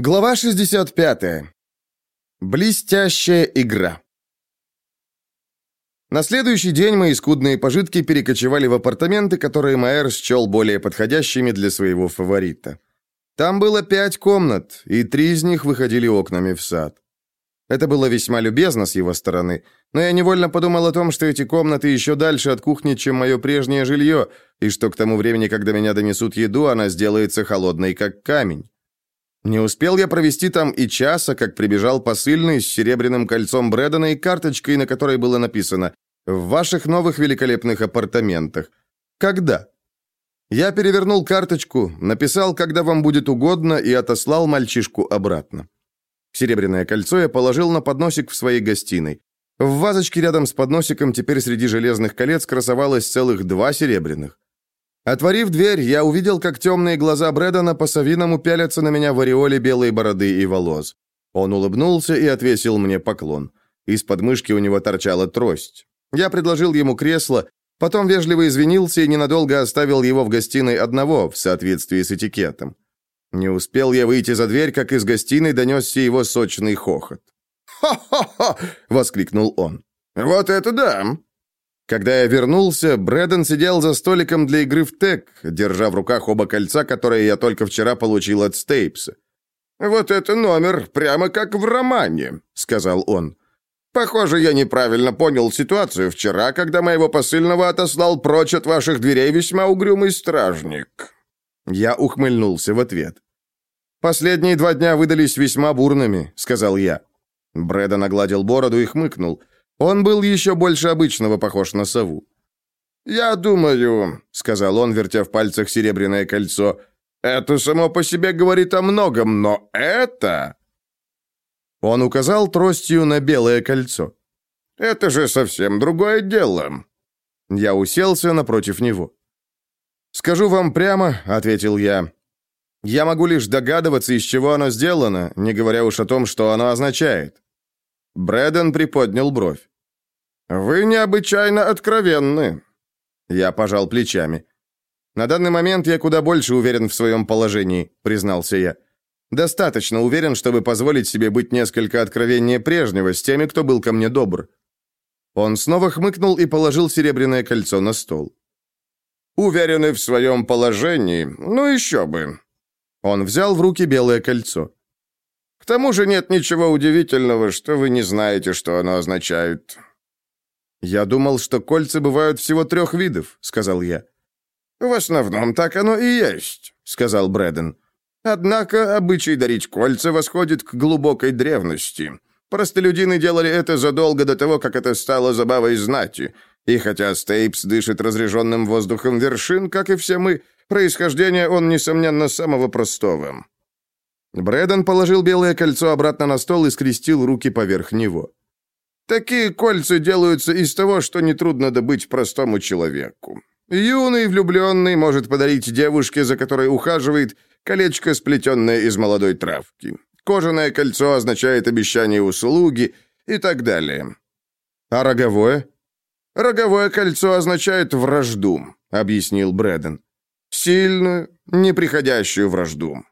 Глава 65. Блестящая игра. На следующий день мои скудные пожитки перекочевали в апартаменты, которые Майер счел более подходящими для своего фаворита. Там было пять комнат, и три из них выходили окнами в сад. Это было весьма любезно с его стороны, но я невольно подумал о том, что эти комнаты еще дальше от кухни, чем мое прежнее жилье, и что к тому времени, когда меня донесут еду, она сделается холодной, как камень. Не успел я провести там и часа, как прибежал посыльный с серебряным кольцом Брэдона и карточкой, на которой было написано «В ваших новых великолепных апартаментах». Когда? Я перевернул карточку, написал, когда вам будет угодно, и отослал мальчишку обратно. Серебряное кольцо я положил на подносик в своей гостиной. В вазочке рядом с подносиком теперь среди железных колец красовалось целых два серебряных. Отворив дверь, я увидел, как темные глаза Брэдона по-совиному пялятся на меня в ореоле белой бороды и волос. Он улыбнулся и отвесил мне поклон. Из подмышки у него торчала трость. Я предложил ему кресло, потом вежливо извинился и ненадолго оставил его в гостиной одного, в соответствии с этикетом. Не успел я выйти за дверь, как из гостиной донесся его сочный хохот. «Ха-ха-ха!» — воскликнул он. «Вот это да! Когда я вернулся, Брэдон сидел за столиком для игры в тег, держа в руках оба кольца, которые я только вчера получил от Стейпса. «Вот это номер, прямо как в романе», — сказал он. «Похоже, я неправильно понял ситуацию вчера, когда моего посыльного отослал прочь от ваших дверей весьма угрюмый стражник». Я ухмыльнулся в ответ. «Последние два дня выдались весьма бурными», — сказал я. Брэдон огладил бороду и хмыкнул — он был еще больше обычного похож на сову. «Я думаю», — сказал он, вертя в пальцах серебряное кольцо, «это само по себе говорит о многом, но это...» Он указал тростью на белое кольцо. «Это же совсем другое дело». Я уселся напротив него. «Скажу вам прямо», — ответил я, — «я могу лишь догадываться, из чего оно сделано, не говоря уж о том, что оно означает». Брэдон приподнял бровь. «Вы необычайно откровенны». Я пожал плечами. «На данный момент я куда больше уверен в своем положении», — признался я. «Достаточно уверен, чтобы позволить себе быть несколько откровеннее прежнего с теми, кто был ко мне добр». Он снова хмыкнул и положил серебряное кольцо на стол. «Уверены в своем положении? Ну еще бы». Он взял в руки белое кольцо. «К тому же нет ничего удивительного, что вы не знаете, что оно означает. «Я думал, что кольца бывают всего трех видов», — сказал я. «В основном так оно и есть», — сказал Брэден. «Однако обычай дарить кольца восходит к глубокой древности. Простолюдины делали это задолго до того, как это стало забавой знати. И хотя Стейпс дышит разреженным воздухом вершин, как и все мы, происхождение он, несомненно, самого простого». Брэден положил белое кольцо обратно на стол и скрестил руки поверх него. Такие кольца делаются из того, что нетрудно добыть простому человеку. Юный влюбленный может подарить девушке, за которой ухаживает, колечко, сплетенное из молодой травки. Кожаное кольцо означает обещание услуги и так далее. А роговое? Роговое кольцо означает вражду, объяснил Брэден. Сильную, непреходящую вражду.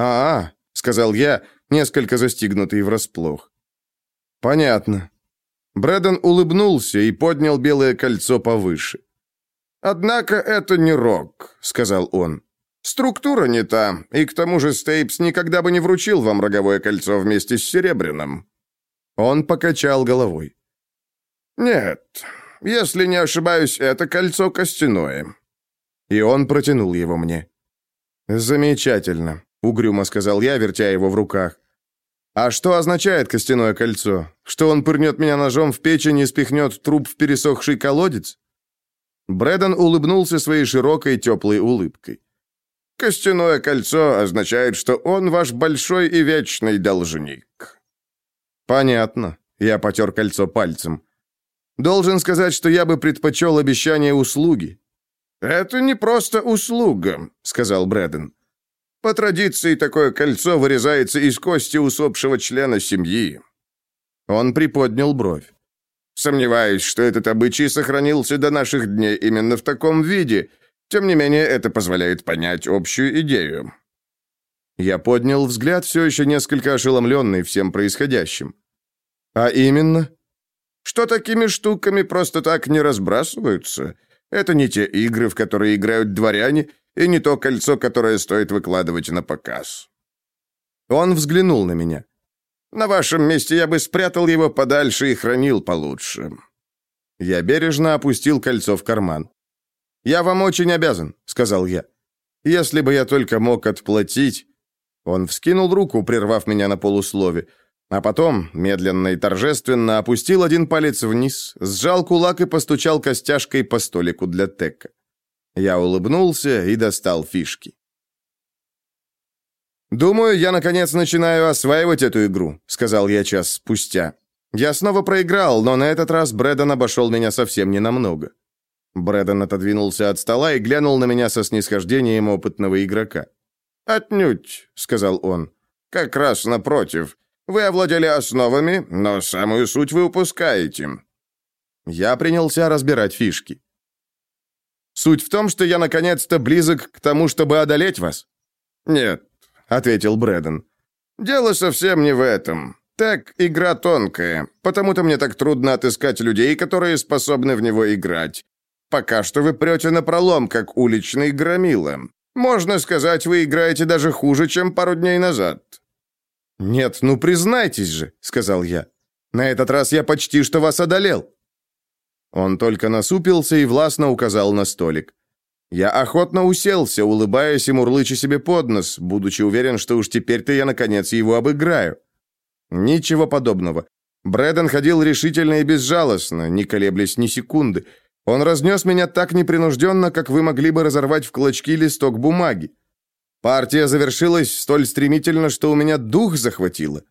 А, -а сказал я, несколько застигнутый врасплох. «Понятно». Брэдон улыбнулся и поднял белое кольцо повыше. «Однако это не рок», — сказал он. «Структура не та, и к тому же Стейпс никогда бы не вручил вам роговое кольцо вместе с серебряным». Он покачал головой. «Нет, если не ошибаюсь, это кольцо костяное». И он протянул его мне. «Замечательно», — угрюмо сказал я, вертя его в руках. А что означает костяное кольцо? Что он пырнет меня ножом в печень и спихнет труп в пересохший колодец? Брэдон улыбнулся своей широкой теплой улыбкой. «Костяное кольцо означает, что он ваш большой и вечный должник». «Понятно», — я потер кольцо пальцем. «Должен сказать, что я бы предпочел обещание услуги». «Это не просто услуга», — сказал Брэдон. По традиции такое кольцо вырезается из кости усопшего члена семьи. Он приподнял бровь. Сомневаюсь, что этот обычай сохранился до наших дней именно в таком виде. Тем не менее, это позволяет понять общую идею. Я поднял взгляд, все еще несколько ошеломленный всем происходящим. «А именно?» «Что такими штуками просто так не разбрасываются? Это не те игры, в которые играют дворяне, и не то кольцо, которое стоит выкладывать на показ». Он взглянул на меня. «На вашем месте я бы спрятал его подальше и хранил получше». Я бережно опустил кольцо в карман. «Я вам очень обязан», — сказал я. «Если бы я только мог отплатить...» Он вскинул руку, прервав меня на полуслове, а потом, медленно и торжественно, опустил один палец вниз, сжал кулак и постучал костяшкой по столику для Тека. Я улыбнулся и достал фишки. «Думаю, я, наконец, начинаю осваивать эту игру», — сказал я час спустя. Я снова проиграл, но на этот раз Брэдон обошел меня совсем ненамного. Брэдон отодвинулся от стола и глянул на меня со снисхождением опытного игрока. «Отнюдь», — сказал он. «Как раз напротив. Вы овладели основами, но самую суть вы упускаете». Я принялся разбирать фишки. «Суть в том, что я наконец-то близок к тому, чтобы одолеть вас?» «Нет», — ответил Брэдон. «Дело совсем не в этом. Так, игра тонкая, потому-то мне так трудно отыскать людей, которые способны в него играть. Пока что вы прете на пролом, как уличный громила. Можно сказать, вы играете даже хуже, чем пару дней назад». «Нет, ну признайтесь же», — сказал я. «На этот раз я почти что вас одолел». Он только насупился и властно указал на столик. Я охотно уселся, улыбаясь и мурлыча себе под нос, будучи уверен, что уж теперь-то я, наконец, его обыграю. Ничего подобного. Брэдон ходил решительно и безжалостно, не колеблясь ни секунды. Он разнес меня так непринужденно, как вы могли бы разорвать в клочки листок бумаги. Партия завершилась столь стремительно, что у меня дух захватило.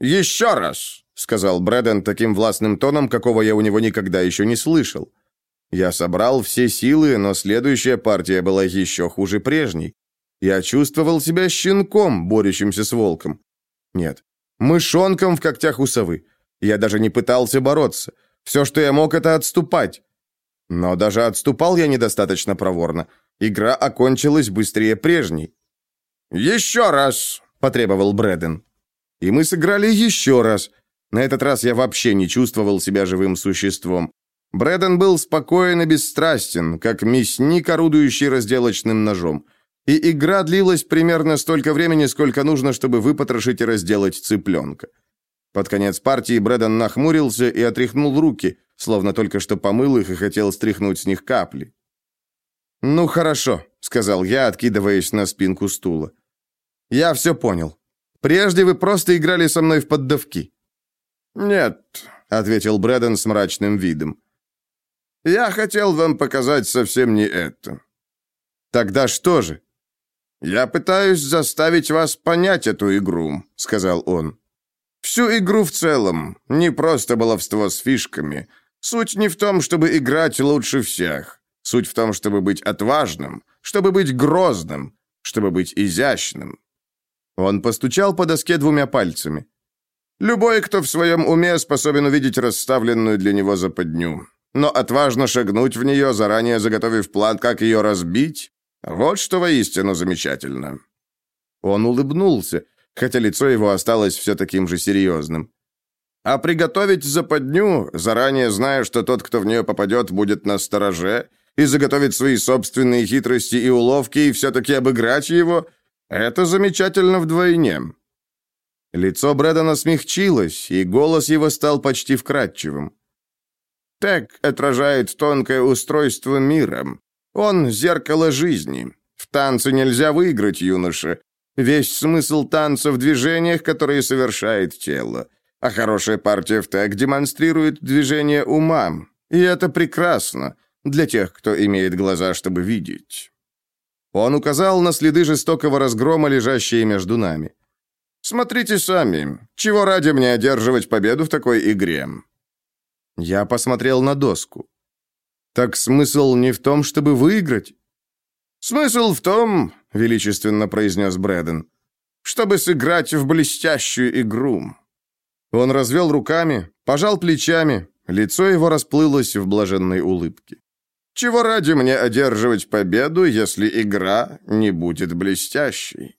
«Еще раз!» — сказал Брэдон таким властным тоном, какого я у него никогда еще не слышал. Я собрал все силы, но следующая партия была еще хуже прежней. Я чувствовал себя щенком, борющимся с волком. Нет, мышонком в когтях у совы. Я даже не пытался бороться. Все, что я мог, это отступать. Но даже отступал я недостаточно проворно. Игра окончилась быстрее прежней. «Еще раз!» – потребовал Брэден. И мы сыграли еще раз. На этот раз я вообще не чувствовал себя живым существом. Брэден был спокоен и бесстрастен, как мясник, орудующий разделочным ножом. И игра длилась примерно столько времени, сколько нужно, чтобы выпотрошить и разделать цыпленка. Под конец партии Брэдон нахмурился и отряхнул руки, словно только что помыл их и хотел стряхнуть с них капли. «Ну, хорошо», — сказал я, откидываясь на спинку стула. «Я все понял. Прежде вы просто играли со мной в поддавки». «Нет», — ответил Брэдон с мрачным видом. «Я хотел вам показать совсем не это». «Тогда что же?» «Я пытаюсь заставить вас понять эту игру», — сказал он. «Всю игру в целом, не просто баловство с фишками. Суть не в том, чтобы играть лучше всех. Суть в том, чтобы быть отважным, чтобы быть грозным, чтобы быть изящным». Он постучал по доске двумя пальцами. «Любой, кто в своем уме способен увидеть расставленную для него западню, но отважно шагнуть в нее, заранее заготовив план, как ее разбить, вот что воистину замечательно». Он улыбнулся, хотя лицо его осталось все таким же серьезным. «А приготовить западню, заранее зная, что тот, кто в нее попадет, будет на стороже, и заготовить свои собственные хитрости и уловки, и все-таки обыграть его, это замечательно вдвойне». Лицо Брэдона смягчилось, и голос его стал почти вкрадчивым. «Так отражает тонкое устройство мира. Он — зеркало жизни. В танце нельзя выиграть, юноша. Весь смысл танца в движениях, которые совершает тело. А хорошая партия в так демонстрирует движение ума. И это прекрасно для тех, кто имеет глаза, чтобы видеть. Он указал на следы жестокого разгрома, лежащие между нами. «Смотрите сами. Чего ради мне одерживать победу в такой игре?» Я посмотрел на доску. Так смысл не в том, чтобы выиграть? Смысл в том, величественно произнес Брэден, чтобы сыграть в блестящую игру. Он развел руками, пожал плечами, лицо его расплылось в блаженной улыбке. Чего ради мне одерживать победу, если игра не будет блестящей?